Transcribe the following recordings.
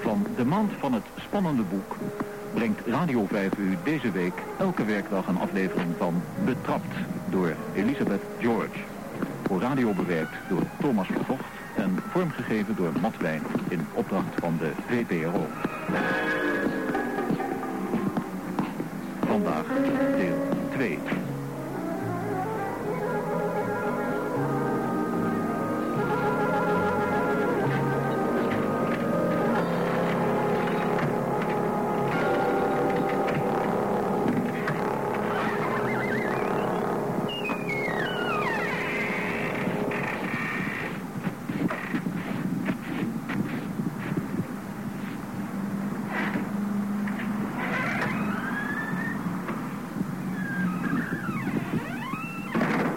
van de maand van het spannende boek brengt Radio 5 u deze week elke werkdag een aflevering van Betrapt door Elisabeth George. Voor radio bewerkt door Thomas Vervocht en vormgegeven door Matt Wijn in opdracht van de VPRO. Vandaag deel 2.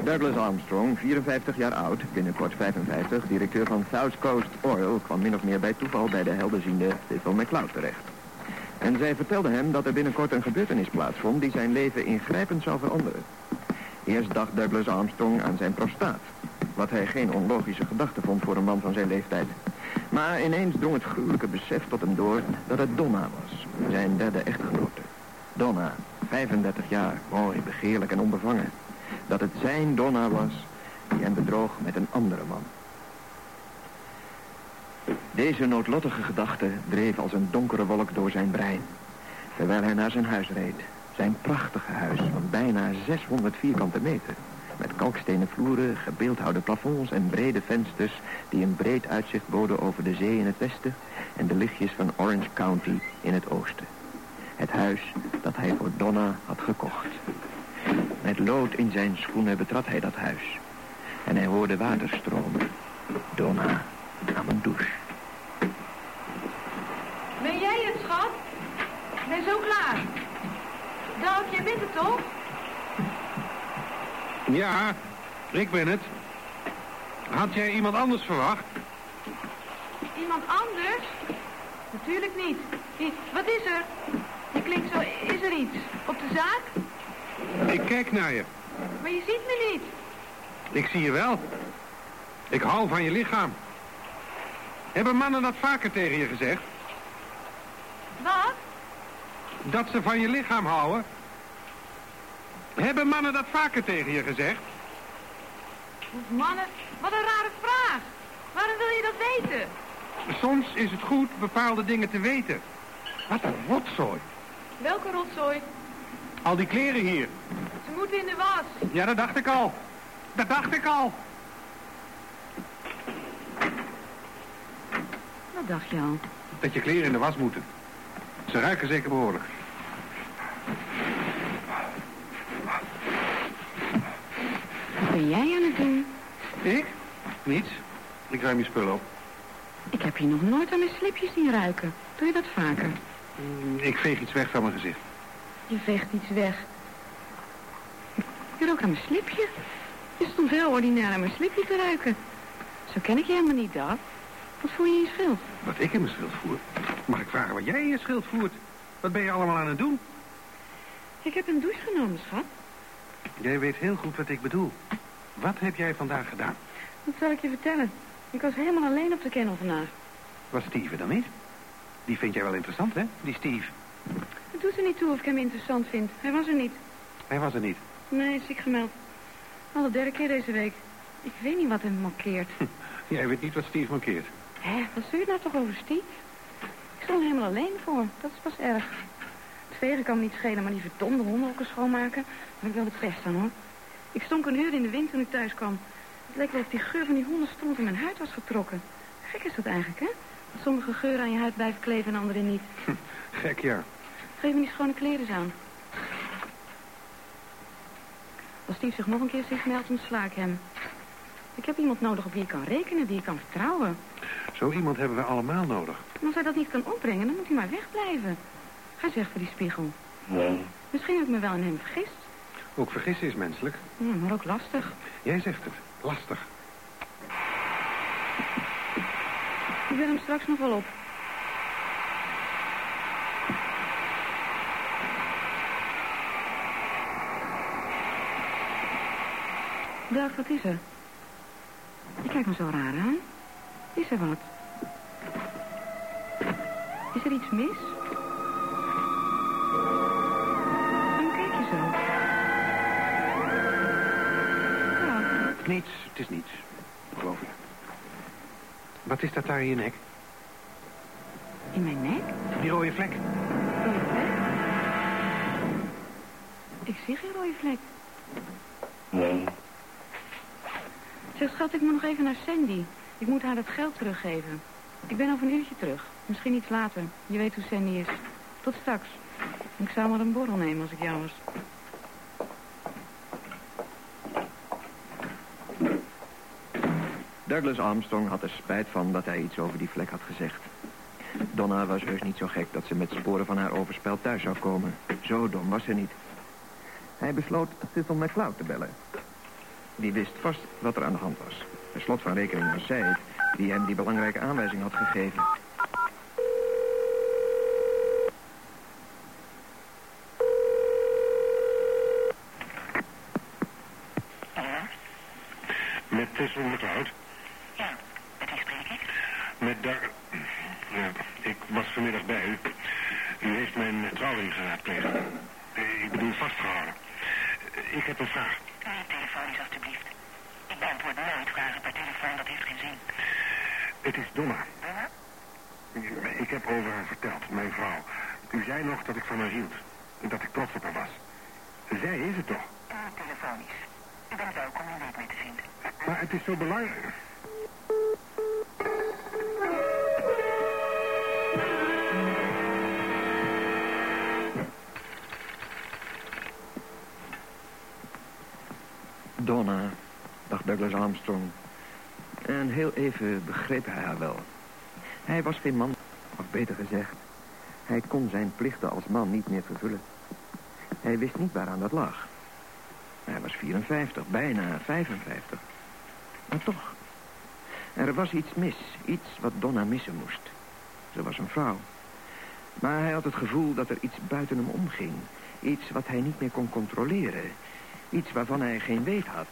Douglas Armstrong, 54 jaar oud, binnenkort 55, directeur van South Coast Oil, kwam min of meer bij toeval bij de helderziende Stephen McCloud terecht. En zij vertelde hem dat er binnenkort een gebeurtenis plaatsvond die zijn leven ingrijpend zou veranderen. Eerst dacht Douglas Armstrong aan zijn prostaat, wat hij geen onlogische gedachte vond voor een man van zijn leeftijd. Maar ineens drong het gruwelijke besef tot hem door dat het Donna was, zijn derde echtgenote. Donna, 35 jaar, mooi, begeerlijk en onbevangen dat het zijn Donna was die hem bedroog met een andere man. Deze noodlottige gedachte dreef als een donkere wolk door zijn brein. Terwijl hij naar zijn huis reed. Zijn prachtige huis van bijna 600 vierkante meter. Met kalkstenen vloeren, gebeeldhouwde plafonds en brede vensters... die een breed uitzicht boden over de zee in het westen... en de lichtjes van Orange County in het oosten. Het huis dat hij voor Donna had gekocht. Met lood in zijn schoenen betrad hij dat huis. En hij hoorde water stromen. Donna nam een douche. Ben jij het, schat? Ik ben zo klaar. Dag, jij bent het toch? Ja, ik ben het. Had jij iemand anders verwacht? Iemand anders? Natuurlijk niet. Wat is er? Je klinkt zo... Is er iets? Op de zaak? Ik kijk naar je. Maar je ziet me niet. Ik zie je wel. Ik hou van je lichaam. Hebben mannen dat vaker tegen je gezegd? Wat? Dat ze van je lichaam houden? Hebben mannen dat vaker tegen je gezegd? Mannen, wat een rare vraag. Waarom wil je dat weten? Soms is het goed bepaalde dingen te weten. Wat een rotzooi. Welke rotzooi? Al die kleren hier. Ze moeten in de was. Ja, dat dacht ik al. Dat dacht ik al. Wat dacht je al? Dat je kleren in de was moeten. Ze ruiken zeker behoorlijk. Wat ben jij aan het doen? Ik? Niets. Ik ruim je spullen op. Ik heb je nog nooit aan mijn slipjes zien ruiken. Doe je dat vaker? Mm, Ik veeg iets weg van mijn gezicht. Je veegt iets weg. Je rookt aan mijn slipje. Je stond heel ordinair aan mijn slipje te ruiken. Zo ken ik je helemaal niet, Daf. Wat voel je in je schild? Wat ik in mijn schild voer. Mag ik vragen wat jij in je schild voert? Wat ben je allemaal aan het doen? Ik heb een douche genomen, schat. Jij weet heel goed wat ik bedoel. Wat heb jij vandaag gedaan? Wat zal ik je vertellen? Ik was helemaal alleen op de kennel vandaag. Was Steve er dan niet? Die vind jij wel interessant, hè? Die Steve. Het doet er niet toe of ik hem interessant vind. Hij was er niet. Hij was er niet. Nee, ziek gemeld. Al de derde keer deze week. Ik weet niet wat hem mankeert. Jij weet niet wat Steve mankeert. Hé, wat zul je nou toch over Steve? Ik stond er helemaal alleen voor. Dat is pas erg. Het vegen kan me niet schelen, maar die verdomde honden ook eens schoonmaken... heb ik wel de pest aan, hoor. Ik stonk een uur in de wind toen ik thuis kwam. Het leek wel of die geur van die hondenstront in mijn huid was getrokken. Gek is dat eigenlijk, hè? Dat sommige geuren aan je huid blijven kleven en andere niet. Gek, ja. Geef me die schone kleren eens aan. Als Steve zich nog een keer zich meldt, ontsla ik hem. Ik heb iemand nodig op wie ik kan rekenen, die ik kan vertrouwen. Zo iemand hebben we allemaal nodig. En als hij dat niet kan opbrengen, dan moet hij maar wegblijven. Ga zegt voor die spiegel. Misschien heb ik me wel in hem vergist. Ook vergissen is menselijk. Ja, maar ook lastig. Jij zegt het. Lastig. Ik wil hem straks nog wel op. Dag, wat is er? Je kijkt me zo raar aan. Is er wat? er iets mis? Waarom kijk je zo? Nou, Niets, het is niets. Geloof ik. Wat is dat daar in je nek? in mijn nek? Die rode vlek. Rode vlek? Ik zie geen rode vlek. Zeg, schat, ik moet nog even naar Sandy. Ik moet haar dat geld teruggeven. Ik ben over een uurtje terug. Misschien iets later. Je weet hoe Sandy is. Tot straks. Ik zou maar een borrel nemen als ik jou was. Douglas Armstrong had er spijt van dat hij iets over die vlek had gezegd. Donna was heus niet zo gek dat ze met sporen van haar overspel thuis zou komen. Zo dom was ze niet. Hij besloot Cecil McCloud te bellen. Die wist vast wat er aan de hand was. Per slot van rekening was zij het die hem die belangrijke aanwijzing had gegeven. Met Tessel McCloud. Ja, met wie spreek ik? Met daar... Ja, ik was vanmiddag bij u. U heeft mijn trouwring geraadpleegd. Eh, Ik bedoel vastgehouden. Eh, Ik heb een vraag. Telefonisch, alstublieft. Ik beantwoord nooit vragen per telefoon, dat heeft geen zin. Het is Donna. Donna? Ik heb over haar verteld, mijn vrouw. U zei nog dat ik van haar hield. Dat ik trots op haar was. Zij is het toch? Telefonisch. U bent welkom uw niet mee te vinden. Maar het is zo belangrijk. Donna, Armstrong. En heel even begreep hij haar wel. Hij was geen man, of beter gezegd... hij kon zijn plichten als man niet meer vervullen. Hij wist niet waaraan dat lag. Hij was 54, bijna 55. Maar toch, er was iets mis. Iets wat Donna missen moest. Ze was een vrouw. Maar hij had het gevoel dat er iets buiten hem omging. Iets wat hij niet meer kon controleren. Iets waarvan hij geen weet had.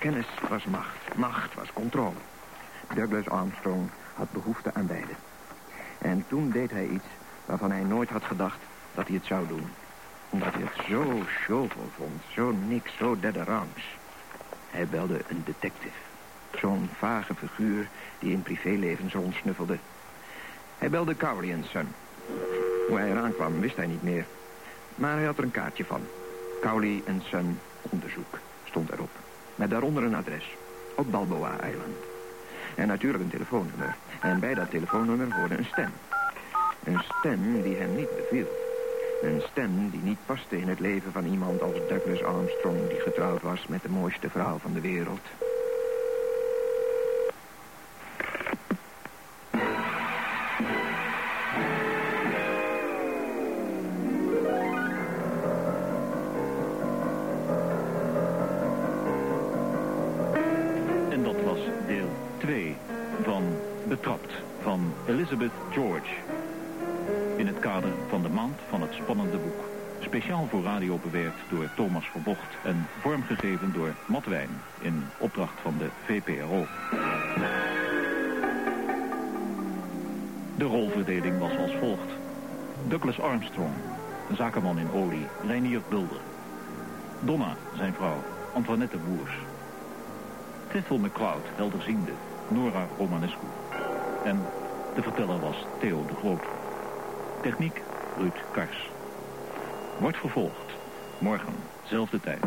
Kennis was macht. Macht was controle. Douglas Armstrong had behoefte aan beide. En toen deed hij iets waarvan hij nooit had gedacht dat hij het zou doen. Omdat hij het zo shovel vond. Zo niks, zo derde rangs. Hij belde een detective. Zo'n vage figuur die in privéleven rondsnuffelde. Hij belde Cowley Son. Hoe hij eraan kwam, wist hij niet meer. Maar hij had er een kaartje van. Cowley Son onderzoek stond erop. Met daaronder een adres. Op Balboa-eiland. En natuurlijk een telefoonnummer. En bij dat telefoonnummer hoorde een stem. Een stem die hem niet beviel. Een stem die niet paste in het leven van iemand als Douglas Armstrong... die getrouwd was met de mooiste vrouw van de wereld. Elizabeth George. In het kader van de maand van het spannende boek. Speciaal voor radio bewerkt door Thomas Verbocht en vormgegeven door Matt Wijn in opdracht van de VPRO. De rolverdeling was als volgt. Douglas Armstrong, zakenman in olie, Reinier Bulder. Donna, zijn vrouw, Antoinette Boers. Tethel McCloud, helderziende, Nora Romanescu. En de verteller was Theo de Groot. Techniek, Ruud Kars. Wordt vervolgd. Morgen, zelfde tijd.